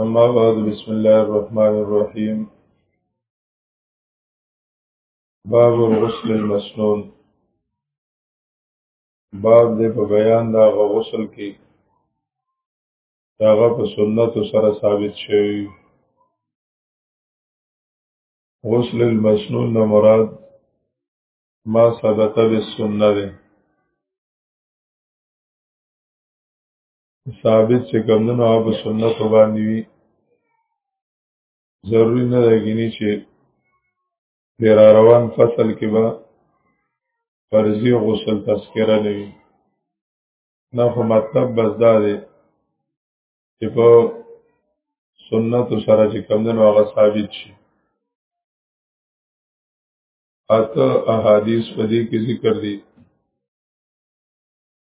أما بعد بسم الله الرحمن الرحيم باب الغسل المسنون باب دې په بیان دا غسل کې هغه په سنت سره ثابت شوی غسل المسنون نه مراد ما ثبت بالسنه ده ثابت چې کمدنو هغه په سنت باندې وي ضروری نه دی ګینی چې تیر روان فصل کې به فرضي غسل تذکره نه وي نه خو مطلب بس دا دی چې په سنت سره چې کمدنو هغه ثابت شي اته احادیث په دې کې ذکر دي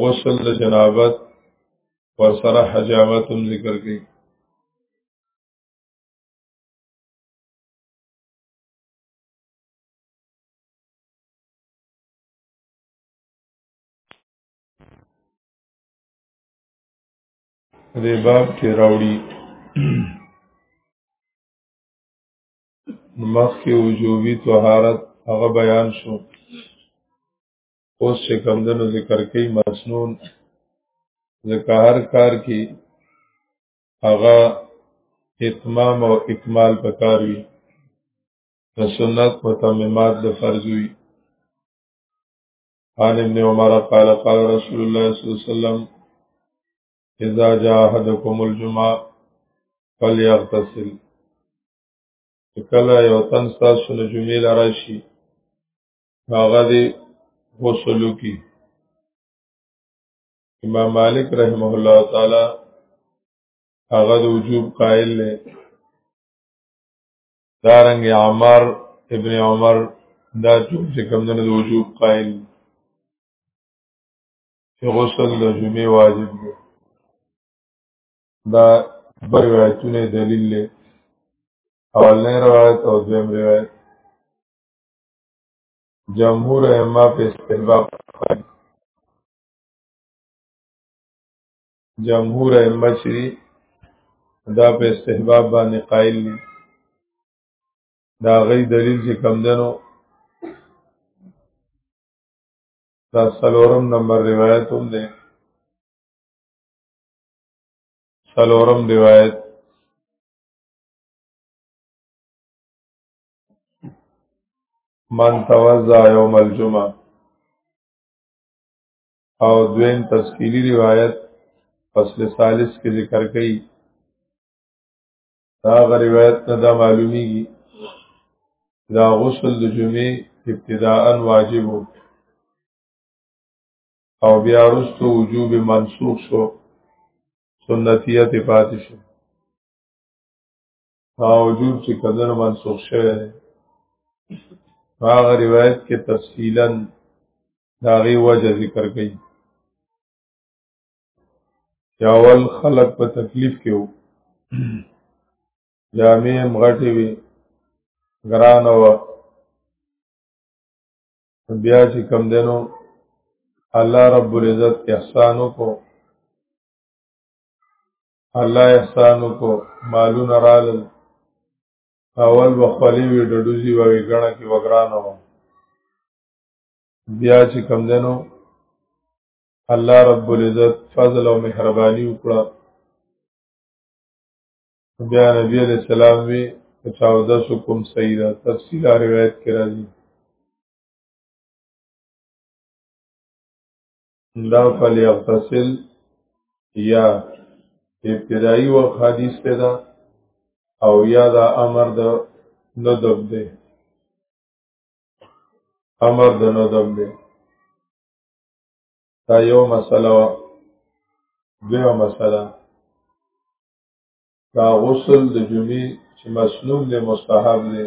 غسل د جنابت ور سره حجامت هم ذکر کړي دې باب کې راوړي مخکې وجوبي طهارت هغه بیان شو اوس چې کمدنو ذکر کوي مسنون ځکه هر کار کې هغه اتمام او اکمال پکار وي د سنت متممات د فرض وي عن ابن عمر قال قال رسول الله صلی الله علیه وسلم اذا جاء احدكم الجمعه فليغتسل کله یو تن تاسو نه جمعې لراشي هغه دی غسل کی امام مالک رحمه الله تعالی هغه د وجوب قائل دی دارنګ عمر ابن عمر دا ټول چې کوم نه د وجوب قائل چې غسل د جمعې واجب دی دا بر روایتونه دلیل دی اولنې روایت او دویم روایت جمهور ائمه په استحباب کوي جمهور ائمه چې دا په استحباب باندې قائل دي دا غي دلیل چې کم دنو دا سلورم نمبر روایت هم ده سلورم روایت من توزع یوم الجمعه او دویم تفصیلی روایت فصل ثالث کې ذکر کړي دا روایت نه دا معلومیږي دا غسل د جمعې ابتداء واجب وو او بیا رستو وجوب منسوخ شو سنتیت پاتې شو باوجود چې کمدن منسوخ شوی دی هغه روایت کې تفصیلا داغي وجه ذکر کړي یاول خلق په تکلیف کې وو جامې مغټې وي ګران و بیا چې کم دنو الله رب العزت احسانو کو الله احسانو کو مالونه رالل اول وخلی وی ډډوزی وی غړه کې وګرانو بیا چې کم دنو الله رب العزت فضل او مهرباني وکړه بیا نبی علیہ السلام وی پچاو دس حکم صحیح ده تفصیل روایت کې راځي دا فلیغتسل یا ابتدایي وخت حدیث ته دا او یا دا امر د ندب دی امر د ندب دی دا یو مسله و دویمه مسله دا غسل د جمعې چې مسنون دی مستحب دی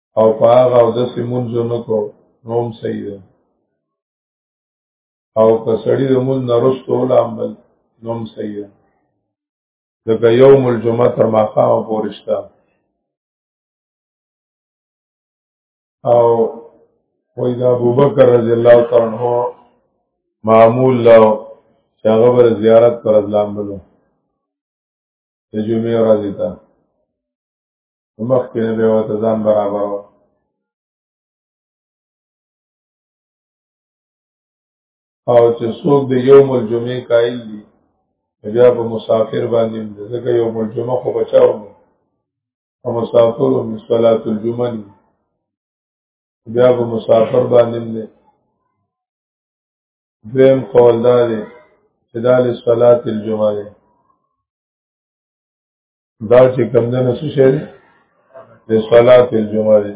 او په هغه او د سیمونځو نه کو نوم صحیح ده او که سړی د مون نرستو لام بل نوم صحیح ده دغه یوم الجمعه تر ماقام پورشتا او وای دا ابوبکر رضی الله تعالی عنہ معمول له هغه بر زیارت پر ځلام بلو د جمعې ورځې ته مخ کې نه به وته ځان برابر و او چې څوک د یوم الجمعې قائل دي بیا په مسافر باندې ځکه یوم الجمعه خو بچاو نه او مسافر او صلات الجمعه نه بیا په مسافر باندې نه دویم قول دا دی چې دا لصلات الجمعه دا چې کمدنه څه شی دی د صلات الجمعه دی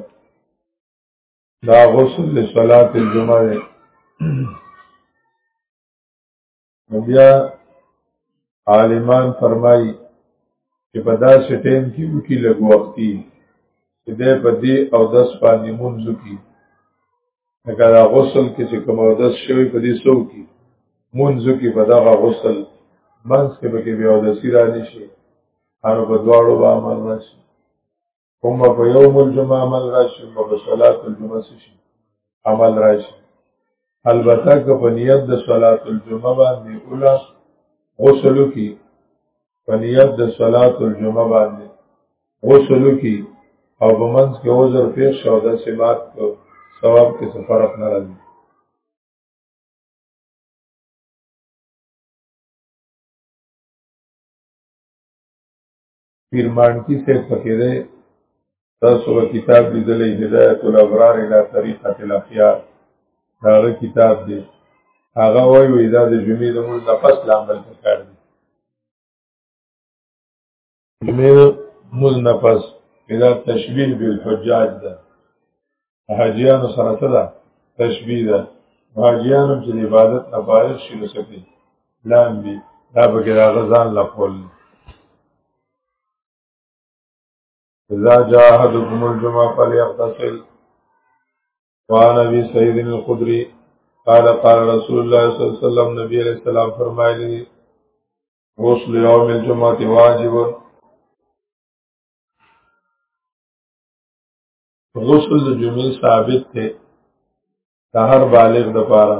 دا غسل د صلات الجمعه دی بیا عالمان فرمایي چې په داسې ټیم کې وکي لږ وختي چې دی په دې او دس باندې مونځو کې لکه دا غسل کې چې کوم اودس شوی په دې سو کې منځو کې په دغه غسل منځ کې به کې بیا اودسی را نشي هر په دواړو به عمل راشي هم په یوم الجمعه عمل راشي هم په صلات الجمعه شي عمل راشي البته که په نیت د صلات الجمعه باندې اوله غسل کې په نیت د صلات الجمعه باندې غسل کی او په منځ کې عذر پیښ شو د سمات کو ثواب کې څه فرق نه راځي پیرمانکی سے فقیره تاسو به کتاب لیدلی هدایت الابرار الی طریقه الاخیار هغه کتاب دی هغه وایي وایي دا د جمعې د مونځ نه پس لامل پکار دی جمعې د مونځ نه پس دا تشبیه بالحجاج ده حاجیانو سره څه ده تشبیه ده حاجیانو چې د عبادت نه فارغ شي نو څه کوي لام دي دا به کې د هغه ځان له قول دی اذا جاء احدكم الجمعه فليغتسل وعن ابي سعيد الخدري قال قال رسول الله صلى الله عليه وسلم نبی علیہ السلام فرمایلی غسل یوم الجمعه واجب غسل د جمعې ثابت دی د هر بالغ د پاره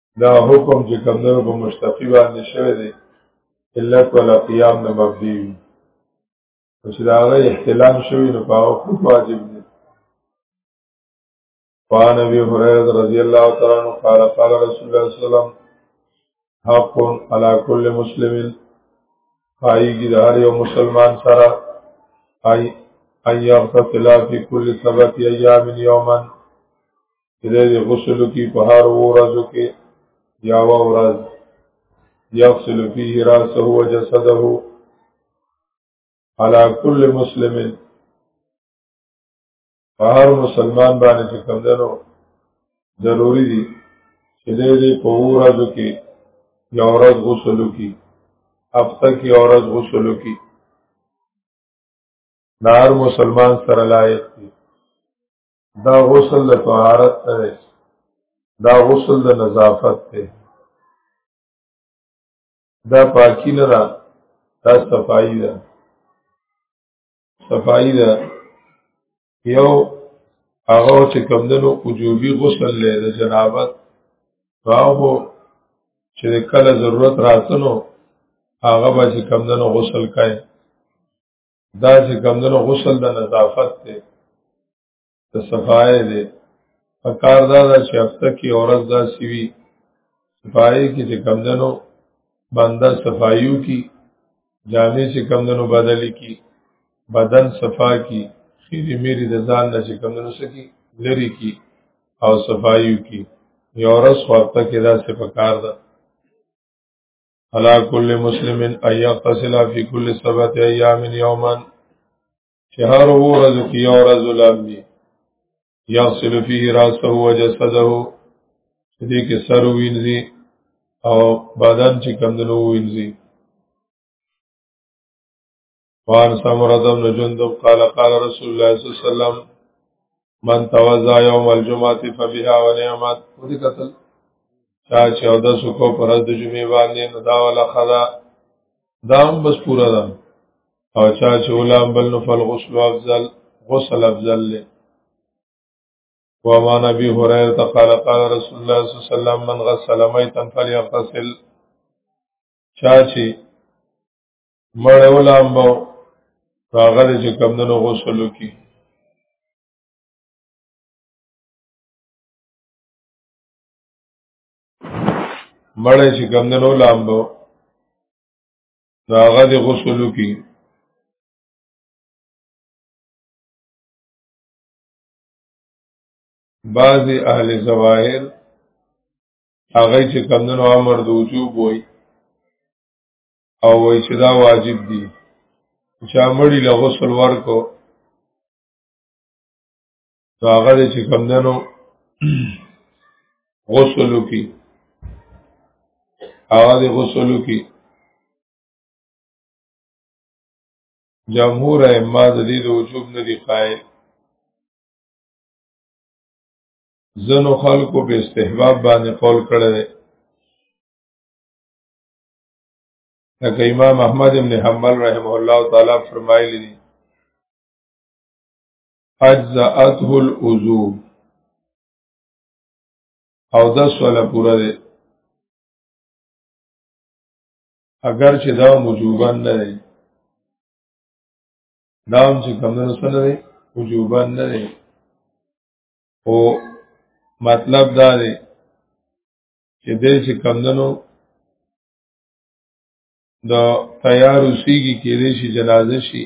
دا حکم چې کمدنو په مشتقی باندې شوی دی علت ولا قیام نه مبدی وي چې دا غي احتلام شوی نو په خود واجب دی قال ابي هريره رضي الله تعالى عنه قال قال رسول الله صلى الله عليه وسلم حق على كل مسلم پایږي د هر یو مسلمان سره ای ای یغتسل فی کل سبت ایام یوما چې د غسل کی په هر ورځو کې یا ورځ یغسل فيه راسه وجسده على كل مسلم هر مسلمان باندې چې کوم دنو ضروری دي چې دې په ورځو کې یو ورځ غسل کی هفته کې یو ورځ غسل کی نار مسلمان سره لایق دي دا غسل د طهارت نه دی دا غسل د نظافت دی دا پاکی نه ده دا صفائی ده صفائی ده یو هغه چې کمدنو وجوبي غسل لې د جنابت راو چې کله ضرورت راتنو هغه به چې کمدنو غسل کوي دا چې کمدنو غسل د نظافت دی د صفای دی پکار دا دا چې هفته کې عورت دا سیوی صفای کې چې کمدنو بنده صفایو کی جامع چې کمدنو بدلی کی بدن صفا کی خیری میری د ځان نه چې کمدنو سکی لری کی او صفایو کی یو ورځ وخت کې دا څه پکار ده علا کل مسلم ان یغتسل فی کل سبت ایام یوما چې هر ورځ کې یو ورځ لامي یغسل فيه راسه و جسده دې کې سر وینځي او بدن چې کمندلو وینځي وان سمرد بن جندب قال قال رسول الله صلی الله علیه وسلم من توزا یوم الجمعه فبها ونعمت ودي قتل چا چې او د سکو پر د جمعې باندې نو دا ولا خدا دام بس پورا ده او چا چې ولام بل نو فل غسل افضل غسل افضل له وما نبي هريره قال قال رسول الله صلى الله عليه وسلم من غسل ميتا فليغتسل چا چې مړ ولامبو هغه د چې کمندونو غسل وکي مړ چې کمندونو لامبو هغه د غسل وکي بعضی اهل زواهر هغه چې کمندونو امر د وجوب وایي او وای چې دا واجب دي چا مړی له غسل ورکو نو هغه دې چې کم دنو غسل وکي هغه دې غسل وکي جمهور ائمه د دې د وجوب نه دي قائل زنو خلکو په استحباب باندې قول کړی دی لکه امام احمد ابن حنبل رحمه الله تعالی فرمایلی دي اجزاته الوضو او د سوال پورا دی اگر چې دا موجوبان نه دی نام چې کمنو سره دی موجوبان نه دی او مطلب دا دی چې دې چې کمندنو د تیار اوسېږي کې دې شي جنازه شي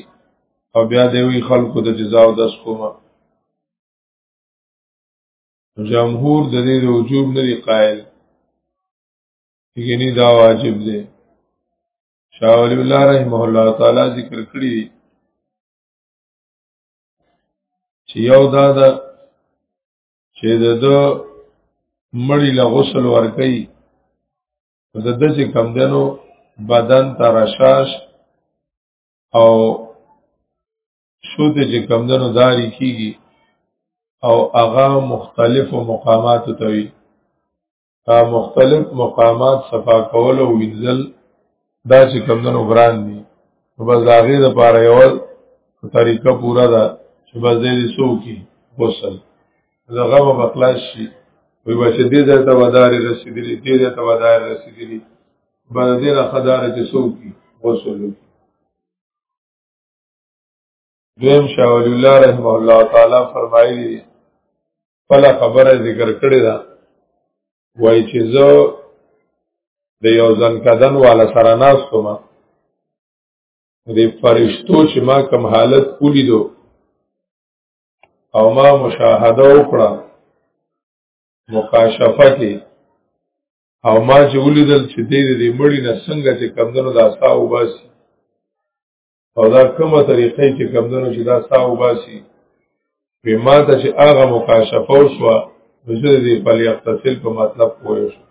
او بیا دې وی خلکو د جزا او دس کومه جمهور د دې د وجوب نه دی قائل یګنی دا واجب دی شاه ولی الله رحمه الله تعالی ذکر کړی دی چې یو دا د چې د دو مړی له غسل ورکي د د چې کم دنو بدن ته رشاش او شوته چې کم دنو داری کیږي او هغه مختلفو مقاماتو ته وي مختلف مقامات صفا کول او وینځل دا چې کمندونو ګران دي نو بس دا غي د پاره یو طریقه پورا ده چې بس دې سو کی غسل دا غو بخلاص شي وي بچ دې ځای ته ودار رسیدلی دې ځای ته ودار رسیدلی باندې دې نه خدای چې سو کی غسل وکړي دویم شاه ولی الله رحمه الله تعالی فرمایلی دی فلا خبره ذکر کړی دا وای چې زه د یو ځن کدن والا سره ناستم د فرشتو چې ما کم حالت ولیدو او ما مشاهده وکړه مکاشفه کې او ما چې ولیدل چې دې دې مړی نه څنګه چې کمندونو د اساو باسي او دا کومه طریقې چې کمدنو چې دا ساو باسي په ماته چې هغه مکاشفه وشو نو زه دې په یختصل په مطلب پوه شو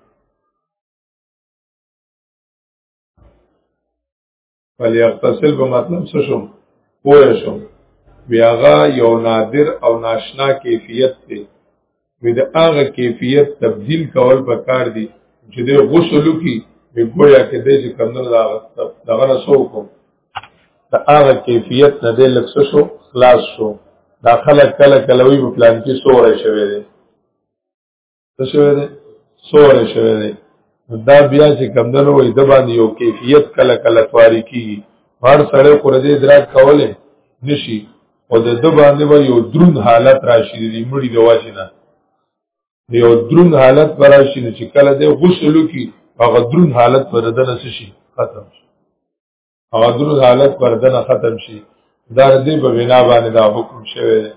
په یختصل په مطلب څه شو پوه شو بیاغه یو نادر او ناشنا کیفیت دی وی د هغه کیفیت تبديل کول پکار دي چې د غسل کی به ګویا کې د چې کمنو دا دغه نه سو کوم د هغه کیفیت نه د لکس شو خلاص شو دا خلک کله کله وی په پلان کې سورې شوی دی څه شوی دی سورې شوی دی دا بیا چې کمدنو وي د باندې یو کیفیت کله کله تواری کیږي هر سړی قرځي ادراک کوله نشي او د د باندې به یو درون حالت راشي د مړي د واجب نه یو درون حالت پر راشي چې کله د غسل کی هغه درون حالت پر دنه شي ختم شي هغه درون حالت پر دنه ختم شي دا دې په بنا باندې دا حکم شوی دی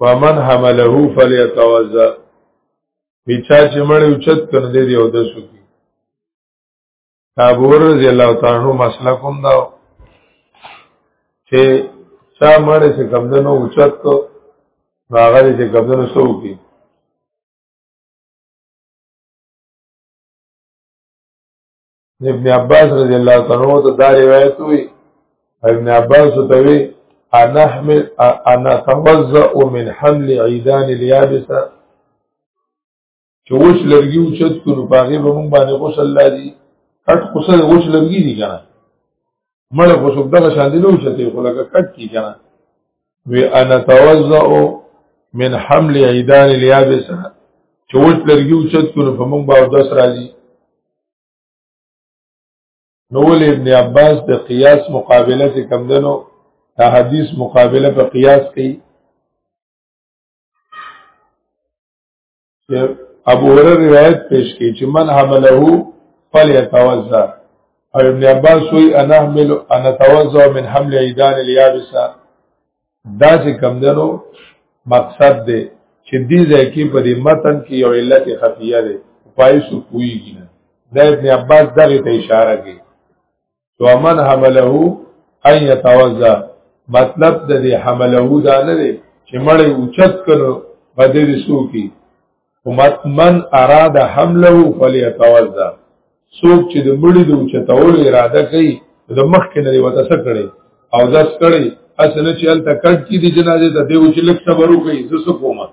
ومن حمله فليتوزا بیچا چې مړ اوچت کنه دې دی او د سکی ابو رضی الله تعالی عنہ مسله کوم دا چې چا مړ چې کمدنو اوچت کو هغه چې کمدنو سو کی ابن عباس رضی الله تعالی عنہ ته دا روایت وی ابن عباس ته وی انا حمل انا توزع من حمل عيدان اليابسه چې وښ لرګي او چت کو نو پاغه به مونږ باندې غسل لازم کټ غسل وښ لرګي دي کنه مړ خو څوک دغه شان دي نو چته خو لکه کټ کی کنه وی انا توزع من حمل عیدان الیابس چې وښ لرګي او چت کو نو په مونږ باندې داس راځي نو ول ابن عباس د قیاس مقابله څخه کم دنو دا حدیث مقابله په قیاس کوي ابو هرره روایت پیش کی چې من حمله فلیتوزا او ابن عباس وی انا حمل انا توزا من حمل عیدان الیابسا دا چې کم دنو مقصد دی چې دې ځکه په دې متن کې یو علت خفیه ده پای سو کویږي نه دا ابن عباس دغه ته اشاره کوي ومن حمله ان يتوزا مطلب د دې حمله دا نه دی چې مړ اوچت کړو بده دې سو کی ومت من اراد حمله فليتوزا څوک چې د مړي د اوچتول اراده کوي د مخ کې نه دی وته څه کړي او داس کړي اصل چې ال تکټ کی دي جنازه ته دی اوچ لک صبر وکړي زسو کومه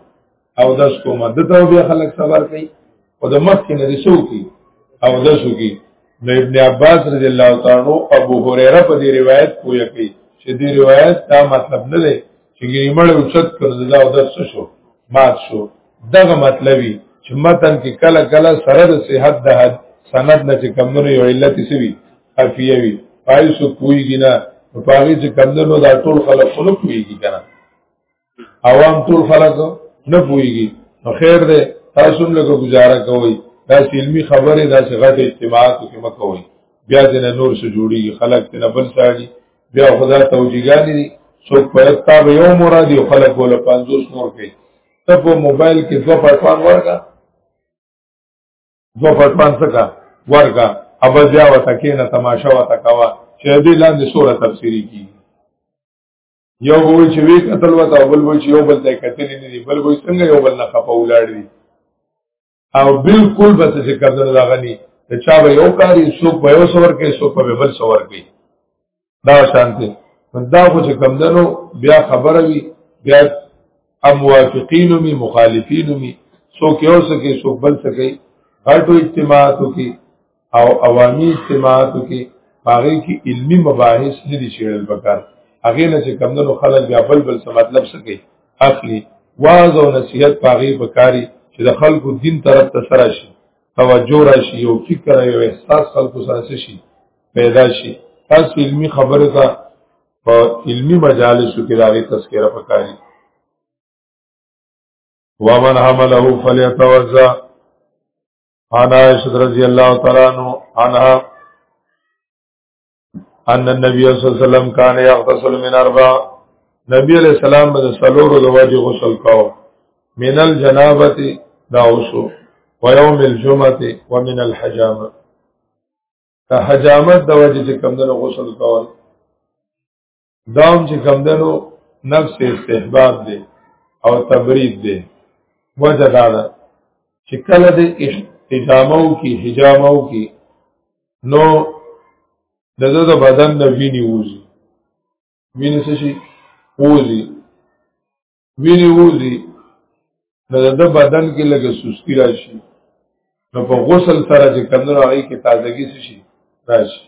او داس کوم د ته بیا خلک صبر کوي او د مخ کې نه رسو کی او داس کی نو ابن عباس رضی الله تعالی عنہ ابو هريره په دې روایت پوهه کوي چې دې روایت دا مطلب نه دی چې ګریمړ او چت کړل دا او داس شو مات شو دغه مطلبي چې متن کې کله کله سره د صحت د حد سند نه چې کمونو یو علت سوي خفیه وي پای سو کویږي نه په هغه چې کمونو دا ټول خلک خلک کویږي کنه عوام ټول خلک نه پويږي نو خیر دی تاسو هم لږه گزاره کوئ دا علمي خبره دا چې غټه اجتماعات کې مکوئ بیا دې نور څه جوړيږي خلک دې نه بل ساړي بیا خدا توجیهګانی دي څوک په تا به یو مراد یو خلک ولا 50 نور کوي ته په موبایل کې دوه پټوان ورګه دوه پټوان څخه ورګه ابا بیا وته کې نه تماشا وته کوا چې دې لاندې سوره تفسیری کی یو وای چې وی قتل وتا بل وای چې یو بل ته قتل نه دی بل وای څنګه یو بل نه خپه ولاړ دی او بالکل بس چې کمنو دا غني ته چا به یو کاری سو په یو سور کې سو په بل سور کې دا شانته دا خو چې کمندنو بیا خبره وی بیا ام موافقین می مخالفین می سو کې اوس کې سو بل سکے هر ټو اجتماعاتو کې او عوامي اجتماعاتو کې هغه کې علمی مباحث نه دي شیل پکار هغه نه چې کمندونو خلک بیا بل بل څه مطلب سکی اخلي واعظ او نصيحت پاغي پکاري چې د خلکو دین طرف ته سره شي توجه راشي یو فکر یو احساس خلکو سره شي پیدا شي تاسو علمی خبره ته په علمی مجالسو کې راغی تذکرہ پکاري ومن حمله فليتوزع عن عائشة رضي الله تعالى عنها ان النبي صلى الله عليه وسلم كان يغتسل من اربع نبی علیہ السلام د سلور د وجه غسل کاو من الجنابه دا وسو ويوم الجمعه ومن الحجامه د حجامت د وجه چې کمندونو غسل کول دام چې کم دنو نفس استحباب دی او تبرید دی وجه دا ده چې کله د حجامو کې حجامو کې نو د د بدن د ویني ووزي ویني څه شي ووزي ویني ووزي نو د بدن کې لږه سستی راشي نو په غسل سره چې کمنو هغه کې تازگی شي راشي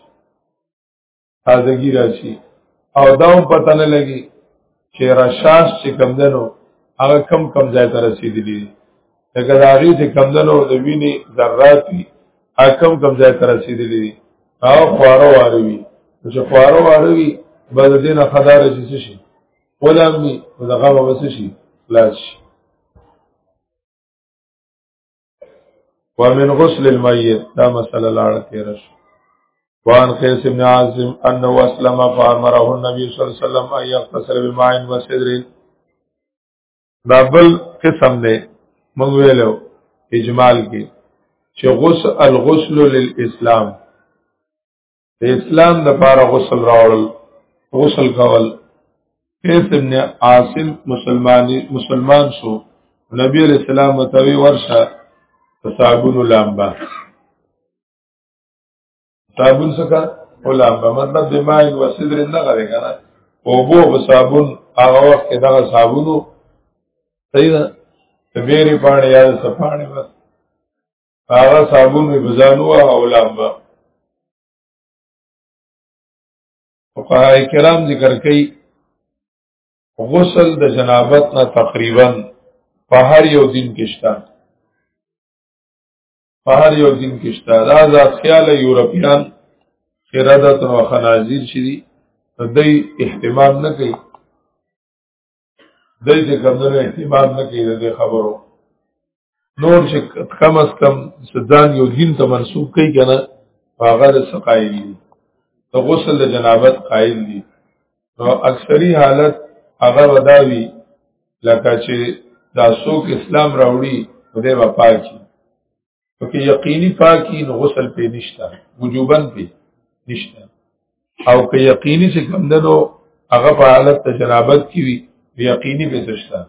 تازگی راشي او دا هم پته نه لګي چې رشاش چې کم دنو هغه کم کم ځای ته رسیدلی لکه د هغې چې کم دنو د وینې ذرات وي هغه کم کم ځای ته رسیدلی او خواره واره وي چې خواره واره وي به د دې نه خداره چې څه شي ولامي او د غمه به څه شي خلاص شي ومن غسل المیت دا مسله لاړه تیر شو وان قیس ابن عاصم انه اسلم فامره النبي صلی الله علیه وسلم ان يغتسل بماء وسدر دا بل قسم دی موږ ویلو اجمال کې چې غسل الغسل للاسلام د اسلام د پاره غسل راوړل غسل کول قیس ابن عاصم مسلمانی مسلمان شو نبی علیہ السلام متوی ورشه صابون لامبا صابون څخه لامبا مطلب د ماء و صدر نه غوي کنه او بو په صابون هغه وخت کې دغه صابونو صحیح ده بیری پانی یا سپانی بس هغه صابون می بزانو او لامبا فقهای کرام ذکر کوي غسل د جنابت نه تقریبا په هر یو دین کې شته په هر یو دین کې شته دا ذات خیال یورپیان خیرادت او خنازیر شي د اهتمام نه کوي دای چې کمونه اعتماد نه کوي د خبرو نور چې کم از کم سدان یو دین ته منسوب کوي کنه هغه د سقایل دي د غسل د جنابت قائل دي نو اکثری حالت هغه وداوی لکه چې دا څوک اسلام راوړي خدای وپاکي پکې یقیني پاکي نو غسل پې نشته وجوبن پې نشته او که یقیني چې کمندنو هغه په حالت ته جنابت کې وي یقیني به تشتا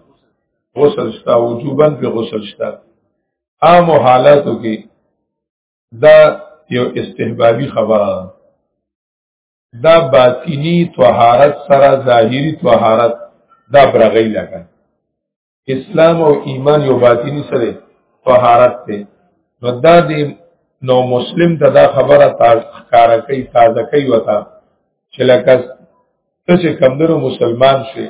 غسل شتا وجوبن په غسل شتا عام حالاتو کې دا یو استحبابي خبره ده دا باطینی طهارت سره ظاهری طهارت دا برغی لګا اسلام او ایمان یو باطینی سره طهارت ته نو دا دی نو مسلم ته دا خبره تازه کار کوي تازه کوي وتا چې لکه ته چې کمدنو مسلمان شې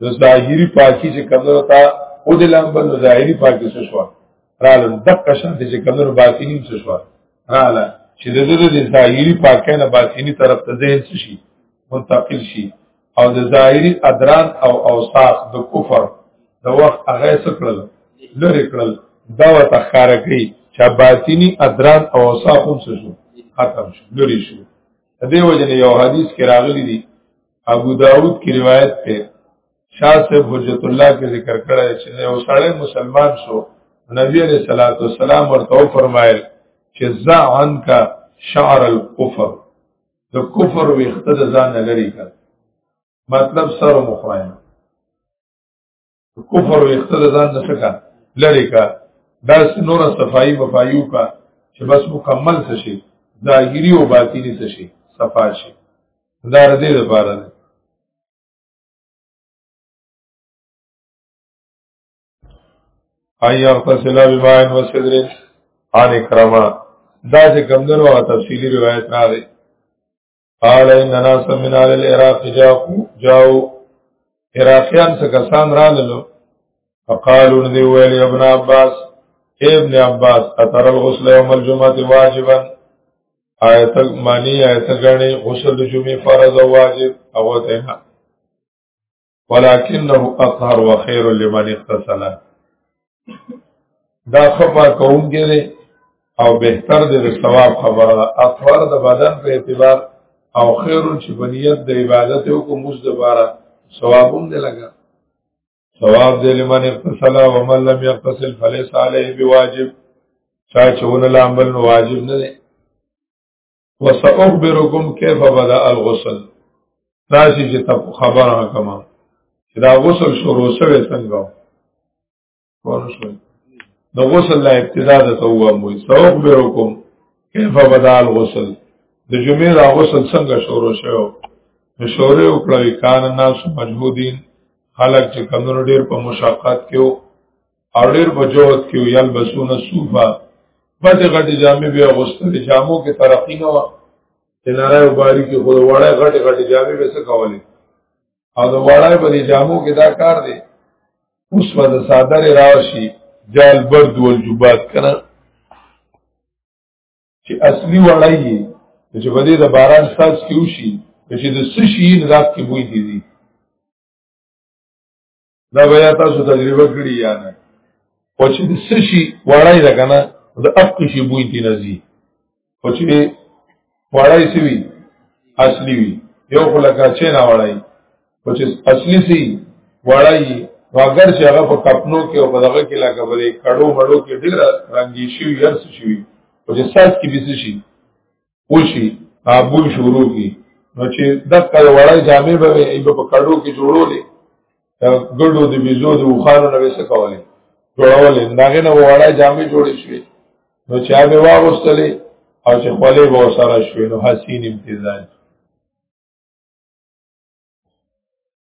نو ظاهری پاکی چې کمدنو تا او د لامبل نو ظاهری پاکی څه شو رالم دقه شان دې چې کمدنو باطینی څه شو رااله چې د دې د ظاهری پاکی نه باطینی طرف ته ذهن شي منتقل شي او د ظاهری ادران او اوصاف د کفر د وخت هغه سکړل لری کړل دا وته خار کوي چې باطینی ادران او اوصاف هم شو ختم شو لری شو د دې وجه یو حدیث کې راغلی دی ابو داود کی روایت ته شاه صاحب حجت الله کې ذکر کړی چې یو سړی مسلمان شو نبی علیہ الصلوۃ والسلام ورته فرمایل چې ذا عنک شعر الكفر د کفر ویخته د ځان نه لري کړ مطلب سر مخوایم کفر ویخته د ځان نه څخه لري کړ دا نور صفائی وفایو کا چې بس مکمل څه شي ظاهری او باطینی څه شي صفا شي دا رده ده پاره ده ان يغتسل بماء وسدر ان کرما دا چې کمندونو او تفصيلي روایت راغی قال ان ناس من اهل العراق جاءوا جاءوا عراقيان څخه کسان راللو فقالوا ندي ويل ابن عباس ابن عباس اتر الغسل يوم الجمعه واجبا آیت معنی آیت غنی غسل جمعه فرض او واجب او ته ولكنه اطهر وخير لمن اغتسل دا خبر کوونکی دی او بهتر دی د ثواب خبره ده اطهر د بدن په اعتبار او خیر چې بنیت د عبادت او کو مز د بارا ثوابوم دی لګا ثواب دی لمن اغتسل ومن لم يغتسل فليس عليه بواجب چا چې ونه لامل نو واجب نه دی وسأخبركم كيف بدأ الغسل داسې چې تاسو خبره کما چې دا غسل شروع شوه څنګه ورشوي د غسل لا ابتدا د توبه مو سأخبركم كيف بدأ الغسل د جمعې را غسل څنګه شروع شوه مشوره وکړه کان الناس مجهودین خلق چې کمنو ډیر په مشقت کې او ډیر په جوت کې یل بسونه صوفه بس غټي جامې به غوستلې جامو کې ترقی نه و تناره او باری کې خود وړه غټي غټي جامې به څه کولې او د وړه په دې جامو کې دا کار دی اوس په د صادره راشي جال برد ول جوبات کنه چې اصلي وړه یې چې په دې د باران ساز کې وشي چې د سشي نه راځي بوې دي دا بیا تاسو تجربه کړی یا نه او چې د سشي وړای ده کنه د اپکی شي بوی دی نزي او چې وړای سی وی اصلي وی یو خلکا چې نه وړای او چې اصلي سی وړای نو اگر چې هغه په کپنو کې او په دغه کې لکه په کړو مړو کې ډیر رنگي شي یرس شي او چې ساس کې بیس شي وشي ابون شروع کی نو چې دغه وړای جامې به ای په کډو کې جوړولې ګډو د بيزو د وخانو نه وسه کولې جوړولې داغه نه وړای جامې جوړې شوې نو چې هغه واغستلې او چې خپلې به سره شوې نو حسین امتزاج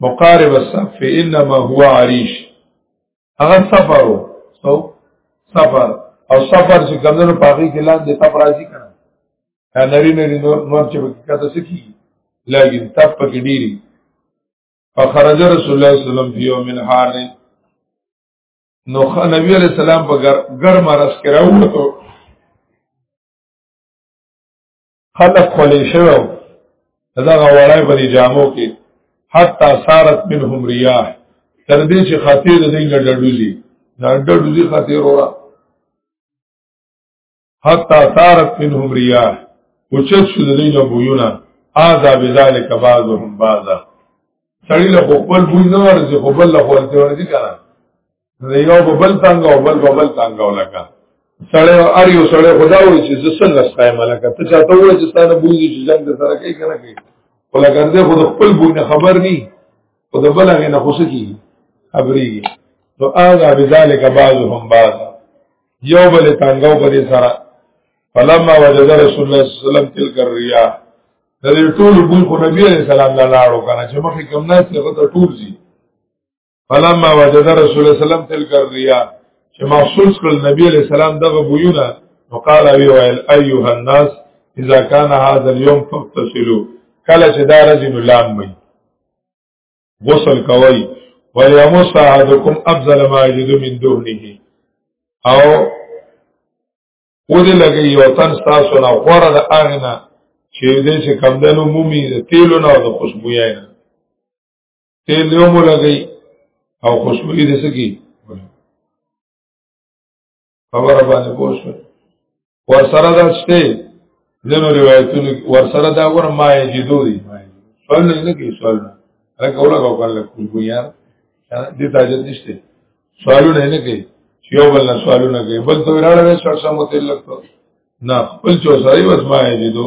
مقارب الصف انما هو عريش هغه سفرو سو سفر او سفر چې کمنو پاغي کې لاندې تپ راځي کنه دا نری نری نور چې کته سکی لګي تپ کې ډيري فخرج رسول الله صلی الله علیه وسلم په یوم الحار نو نبی علیہ السلام په ګرم رس کې راوته خلق خلی شوو دغه وړای په جامو کې حتا سارت منهم ریاح تر دې چې خطیر دې لډډوزی دا لډډوزی خطیر اورا حتا سارت منهم ریاح اوچت شو دې له بویونه آزا بذالک بعضهم بعضا سړی له خپل بوی نه ورځي خپل له خپل ورځي کنه نو یو په بل تنګ او بل په بل تنګ ولکه سړی ار یو سړی خدا وایي چې زه څنګه ستای ملکه ته چاته وایي چې ستانه بوزي چې جنگ سره کوي کنه کوي ولکه دې خود خپل بونه خبر ني او د بل هغه نه خوشي کی خبري نو هغه بذالک بعضهم بعض یو بل تنګو پر سره فلما وجد رسول الله صلی الله علیه وسلم تلک الریا د ټول بوی خو نبی علیہ السلام لاړو کنه چې مخکې کم نه چې ټول زی فلما وجد رسول الله سلام تلک الریا چې محسوس کړ نبی علیہ السلام دغه بویونه وقال وی ویل ایها الناس اذا كان هذا اليوم فاغتسلوا کله چې دا رجل لام وي غسل کوي وليمس احدكم افضل ما يجد من دهنه او ودې لګي یو تن تاسو نه غوړه د اغنه چې دې چې کمدنو مومي د تیلو نه او د خوشبویا نه تیل یو ملګی او خوشبوئی دې سکی خبره باندې پوښتنه ور سره دا شته ځینو روایتونو ور سره دا ور ما یې جدو دي سوال نه کوي سوال نه هغه ولا کو کله کوم یار دې تاجت نشته سوالونه نه کوي چې یو بل نه سوالونه کوي بل ته راړې سر سم ته لګته نه خپل چو ساري وس ما یې جدو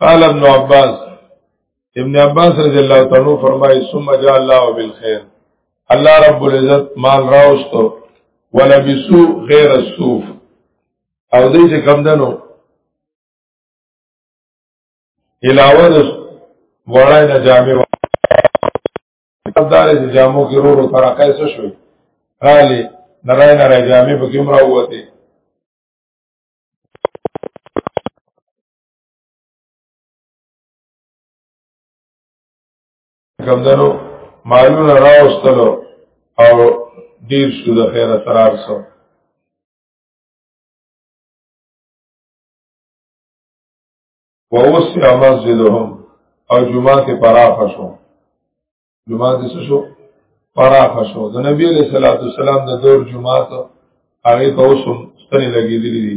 قال ابن عباس ابن عباس رضی الله تعالی عنہ فرمایي ثم جاء الله بالخير الله رب العزت مال راوستو ولبسو غیر الصوف او دې چې کم دنو علاوه د وړای نه جامې وړاندې چې جامو کې ورو ورو ترقه څه شوې حالي نړۍ نړۍ جامې په کې مرا وته کمدنو مالونه راوستلو او ډیر شو د خیر سرار سو ووسی مسجدهم او جمعه کې پراخ شو جمعه کې شو پراخ شو د نبی علیہ الصلوۃ والسلام د دور جمعه ته هغه ته اوسم ستنې لګېدلې دي